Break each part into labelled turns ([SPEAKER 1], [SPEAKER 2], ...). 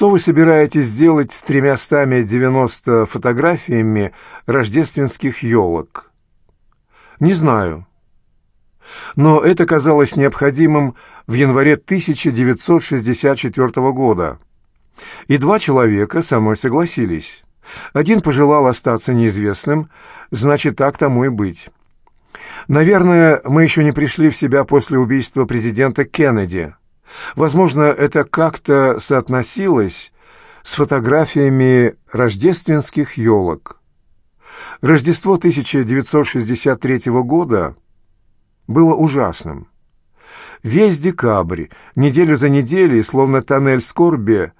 [SPEAKER 1] Что вы собираетесь сделать с тремястами девяносто фотографиями рождественских елок? Не знаю. Но это казалось необходимым в январе 1964 года. И два человека со мной согласились. Один пожелал остаться неизвестным, значит, так тому и быть. Наверное, мы еще не пришли в себя после убийства президента Кеннеди. Возможно, это как-то соотносилось с фотографиями рождественских елок. Рождество 1963 года было ужасным. Весь декабрь, неделю за неделей, словно тоннель скорби,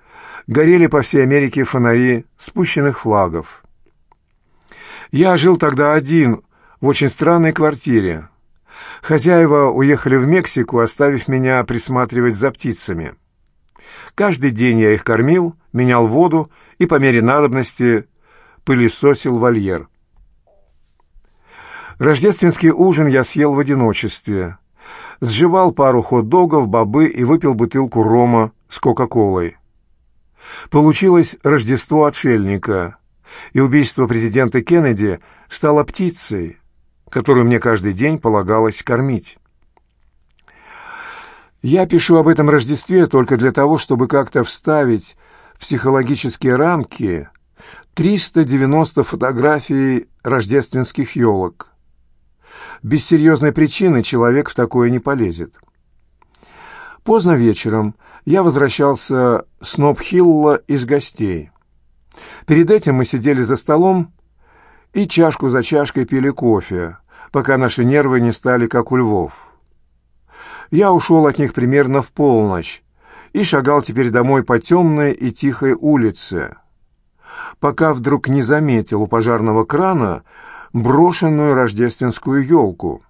[SPEAKER 1] горели по всей Америке фонари спущенных флагов. Я жил тогда один, в очень странной квартире. Хозяева уехали в Мексику, оставив меня присматривать за птицами. Каждый день я их кормил, менял воду и по мере надобности пылесосил вольер. Рождественский ужин я съел в одиночестве. Сживал пару хот-догов, бобы и выпил бутылку рома с Кока-Колой. Получилось Рождество отшельника, и убийство президента Кеннеди стало птицей, которую мне каждый день полагалось кормить. Я пишу об этом Рождестве только для того, чтобы как-то вставить в психологические рамки 390 фотографий рождественских елок. Без серьезной причины человек в такое не полезет. Поздно вечером я возвращался с Нобхилла из гостей. Перед этим мы сидели за столом и чашку за чашкой пили кофе, пока наши нервы не стали как у львов. Я ушел от них примерно в полночь и шагал теперь домой по темной и тихой улице, пока вдруг не заметил у пожарного крана брошенную рождественскую елку.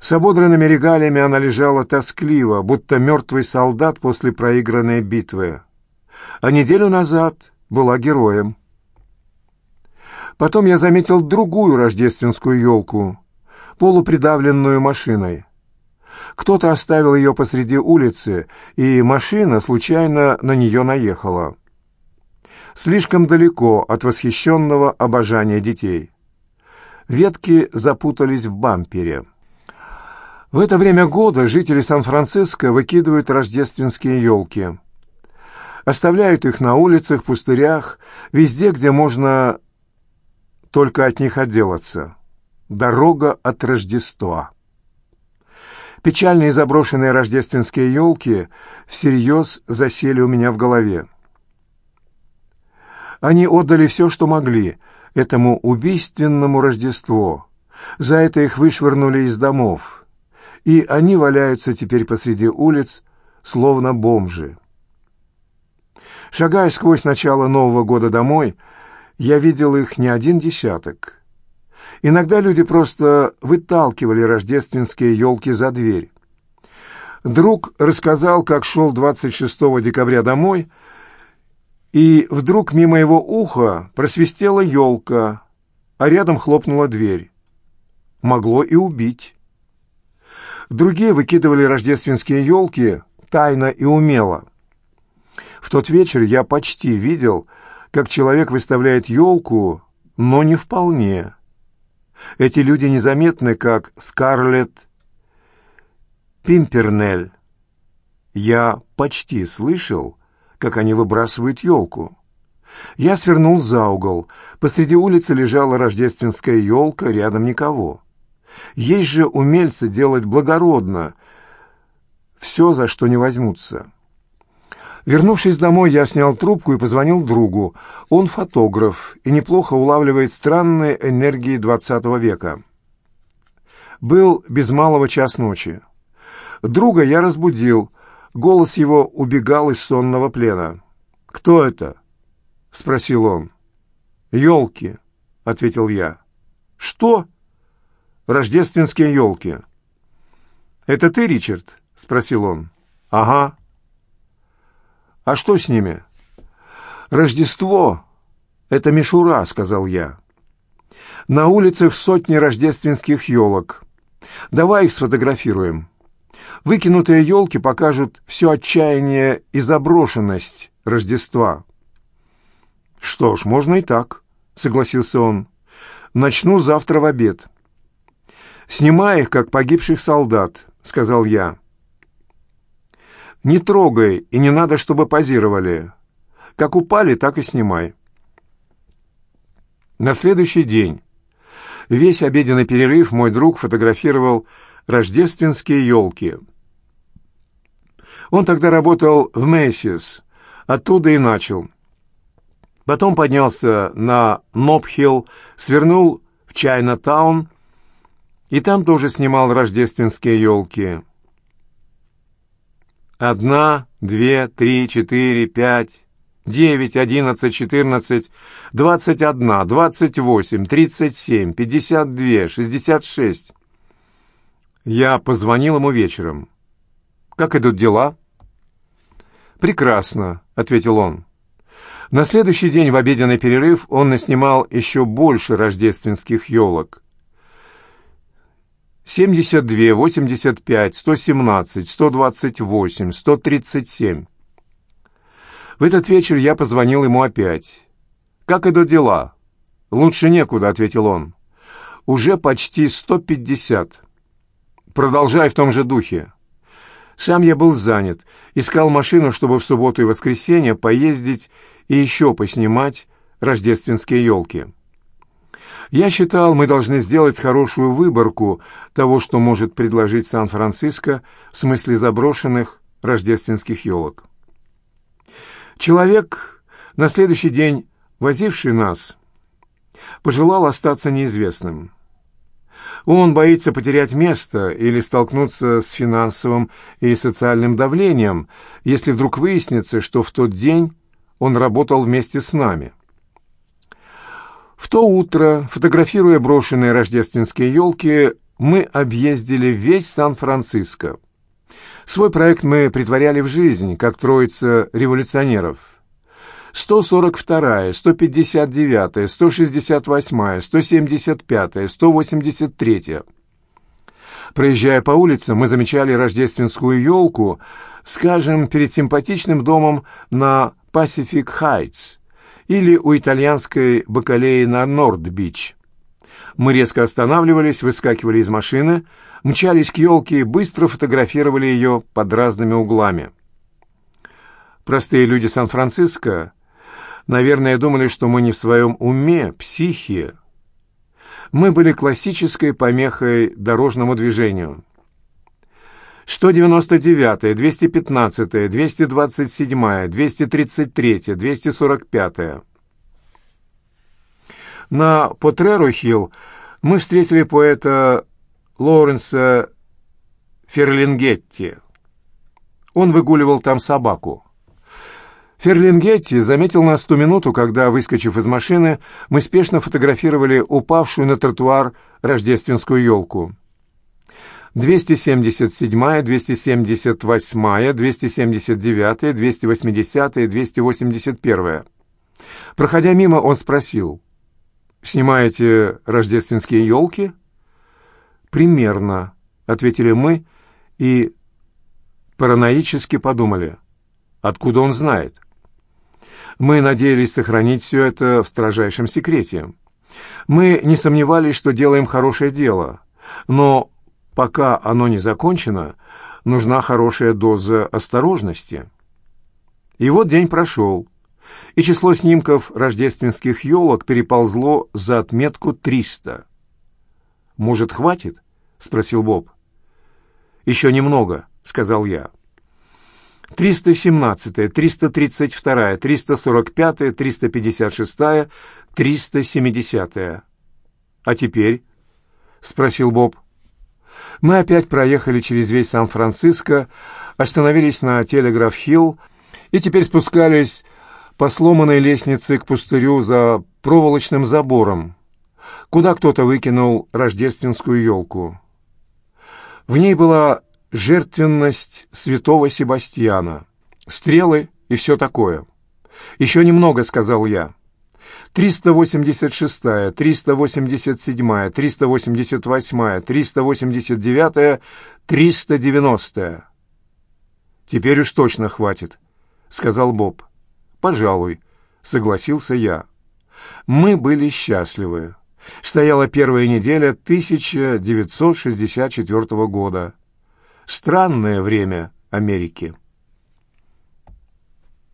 [SPEAKER 1] С ободранными регалиями она лежала тоскливо, будто мертвый солдат после проигранной битвы. А неделю назад была героем. Потом я заметил другую рождественскую елку, полупридавленную машиной. Кто-то оставил ее посреди улицы, и машина случайно на нее наехала. Слишком далеко от восхищенного обожания детей. Ветки запутались в бампере. В это время года жители Сан-Франциско выкидывают рождественские елки. Оставляют их на улицах, пустырях, везде, где можно только от них отделаться. Дорога от Рождества. Печальные заброшенные рождественские елки всерьез засели у меня в голове. Они отдали все, что могли, этому убийственному Рождеству. За это их вышвырнули из домов. И они валяются теперь посреди улиц, словно бомжи. Шагая сквозь начало Нового года домой, я видел их не один десяток. Иногда люди просто выталкивали рождественские елки за дверь. Друг рассказал, как шел 26 декабря домой, и вдруг мимо его уха просвистела елка, а рядом хлопнула дверь. Могло и убить. Другие выкидывали рождественские елки тайно и умело. В тот вечер я почти видел, как человек выставляет елку, но не вполне. Эти люди незаметны, как Скарлетт Пимпернель. Я почти слышал, как они выбрасывают елку. Я свернул за угол. Посреди улицы лежала рождественская елка, рядом никого. Есть же умельцы делать благородно все, за что не возьмутся. Вернувшись домой, я снял трубку и позвонил другу. Он фотограф и неплохо улавливает странные энергии двадцатого века. Был без малого час ночи. Друга я разбудил. Голос его убегал из сонного плена. «Кто это?» — спросил он. «Елки», — ответил я. «Что?» «Рождественские елки». «Это ты, Ричард?» — спросил он. «Ага», а что с ними? Рождество — это мишура, сказал я. На улицах сотни рождественских елок. Давай их сфотографируем. Выкинутые елки покажут все отчаяние и заброшенность Рождества. «Что ж, можно и так», — согласился он. «Начну завтра в обед». «Снимай их, как погибших солдат», — сказал я. «Не трогай, и не надо, чтобы позировали. Как упали, так и снимай». На следующий день, весь обеденный перерыв, мой друг фотографировал рождественские елки. Он тогда работал в Мэйсис, оттуда и начал. Потом поднялся на Нобхилл, свернул в Чайна-таун и там тоже снимал рождественские елки. Одна, две, три, четыре, пять, девять, одиннадцать, четырнадцать, двадцать одна, двадцать восемь, тридцать семь, пятьдесят две, шестьдесят шесть. Я позвонил ему вечером. «Как идут дела?» «Прекрасно», — ответил он. На следующий день в обеденный перерыв он наснимал еще больше рождественских елок. 72, 85, 117, 128, 137. В этот вечер я позвонил ему опять. «Как идут дела?» «Лучше некуда», — ответил он. «Уже почти 150. Продолжай в том же духе». Сам я был занят, искал машину, чтобы в субботу и воскресенье поездить и еще поснимать рождественские елки. Я считал, мы должны сделать хорошую выборку того, что может предложить Сан-Франциско в смысле заброшенных рождественских елок. Человек, на следующий день возивший нас, пожелал остаться неизвестным. Он боится потерять место или столкнуться с финансовым и социальным давлением, если вдруг выяснится, что в тот день он работал вместе с нами. В то утро, фотографируя брошенные рождественские елки, мы объездили весь Сан-Франциско. Свой проект мы притворяли в жизнь, как троица революционеров. 142, 159, 168, 175, 183. Проезжая по улице, мы замечали рождественскую елку, скажем, перед симпатичным домом на Pacific Heights или у итальянской бакалеи на Норд-Бич. Мы резко останавливались, выскакивали из машины, мчались к елке и быстро фотографировали ее под разными углами. Простые люди Сан-Франциско, наверное, думали, что мы не в своем уме, психи. Мы были классической помехой дорожному движению. 199, 215, 227, 233, 245. На Потреру-Хилл мы встретили поэта Лоуренса Ферлингетти. Он выгуливал там собаку. Ферлингетти заметил нас ту минуту, когда, выскочив из машины, мы спешно фотографировали упавшую на тротуар рождественскую елку. 277, 278, 279, 280, 281. Проходя мимо, он спросил, «Снимаете рождественские елки?» «Примерно», — ответили мы и параноически подумали, откуда он знает. Мы надеялись сохранить все это в строжайшем секрете. Мы не сомневались, что делаем хорошее дело, но пока оно не закончено, нужна хорошая доза осторожности. И вот день прошел, и число снимков рождественских елок переползло за отметку 300. «Может, хватит?» — спросил Боб. «Еще немного», — сказал я. 317, 332, 345, 356, 370. «А теперь?» — спросил Боб. Мы опять проехали через весь Сан-Франциско, остановились на Телеграф-Хилл и теперь спускались по сломанной лестнице к пустырю за проволочным забором, куда кто-то выкинул рождественскую елку. В ней была жертвенность святого Себастьяна, стрелы и все такое. «Еще немного», — сказал я. 386, 387, 388, 389, 390. «Теперь уж точно хватит», — сказал Боб. «Пожалуй», — согласился я. Мы были счастливы. Стояла первая неделя 1964 года. Странное время Америки.